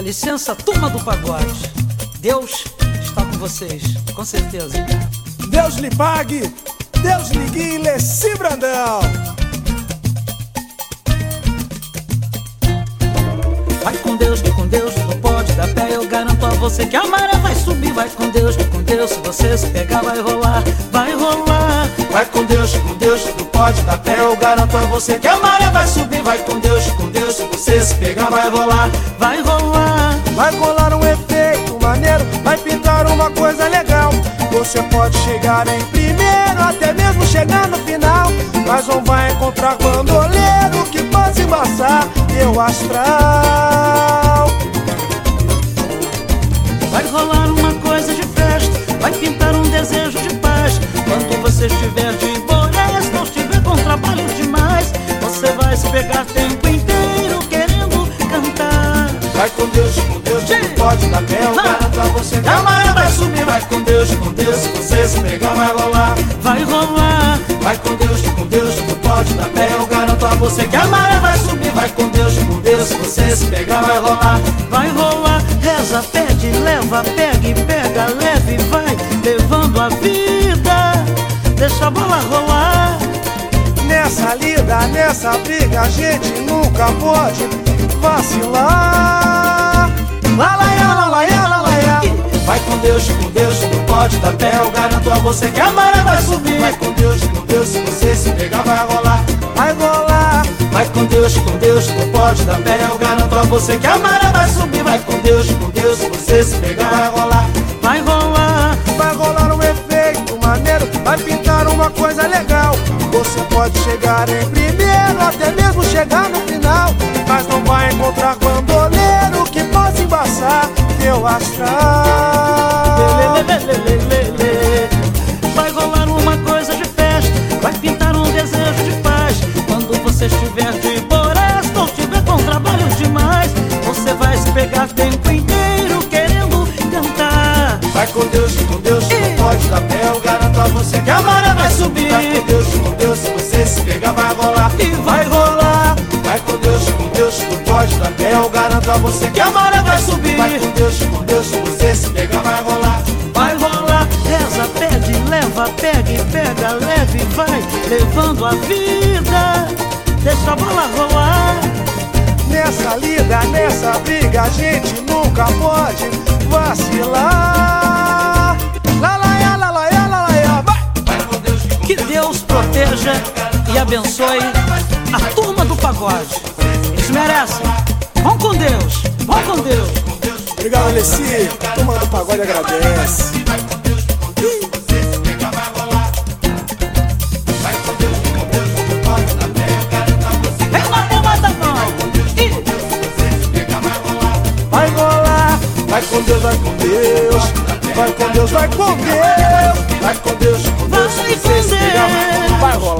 Dá licença, turma do pagode. Deus está com vocês, com certeza. Deus lhe pague, Deus lhe guie, Leci Brandão. Vai com Deus, que com Deus não pode dar pé. Eu garanto a você que a maré vai subir. Vai com Deus, que com Deus, se você se pegar, vai rolar, vai rolar. Vai com Deus, com Deus, não pode dar pé. Eu garanto a você que a maré vai subir. Vai com Deus, com Deus, se você se pegar, vai rolar, vai rolar. Vai rolar um efeito maneiro, vai pintar uma coisa legal. Você pode chegar em primeiro, até mesmo chegar no final. Mas não vai encontrar bandoleiro que possa embaçar teu astral. Vai rolar uma coisa de festa, vai pintar um desejo de paz. Quando você estiver de boa, não estiver com trabalho demais, você vai se pegar tempo inteiro querendo cantar. Vai com Deus, com Deus, não pode dar pé. Eu garanto a você que a maré vai subir. Vai com Deus, com Deus, se você se pegar, vai rolar, vai rolar. Vai com Deus, com Deus, não pode dar pé. Eu garanto a você que a maré vai subir. Vai com Deus, com Deus, se você se pegar, vai rolar, vai rolar. Reza, pede, leva, pega e pega, leve, vai levando a vida. Deixa a bola rolar. Nessa lida, nessa briga, a gente nunca pode Dar pé. Eu garanto a você que a maré vai subir. Vai com Deus, com Deus, se você se pegar, vai rolar, vai rolar. Vai com Deus, com Deus, não pode dar pé. Eu garanto a você que a maré vai subir. Vai com Deus, com Deus, se você se pegar, vai rolar, vai rolar. Vai rolar um efeito maneiro, vai pintar uma coisa legal. Você pode chegar em primeiro, até mesmo chegar no final. Mas não vai encontrar bandoleiro que possa embaçar teu astral. Pegar tempo inteiro querendo cantar. Vai com Deus, com Deus, não pode dar pé. Eu garanto a você que a maré vai subir. Vai com Deus, com Deus, se você se pegar, vai rolar e vai rolar. Vai com Deus, com Deus, não pode dar pé. Eu garanto a você que a maré vai subir. Vai com Deus, com Deus, se você se pegar, vai rolar, vai rolar. Reza, pede, leva, pega e pega, leve, vai levando a vida. Nessa lida, nessa briga, a gente nunca pode vacilar. Lá, lá, lá, vai! Que Deus proteja e abençoe a turma do pagode. Eles merecem. Vão com Deus, vão com Deus. Obrigado, Alessi. Turma do pagode agradece. Com Deus, vai com Deus, vai com Deus, vai com Deus, vai com Deus, com Deus, vai com Deus, vai rolar.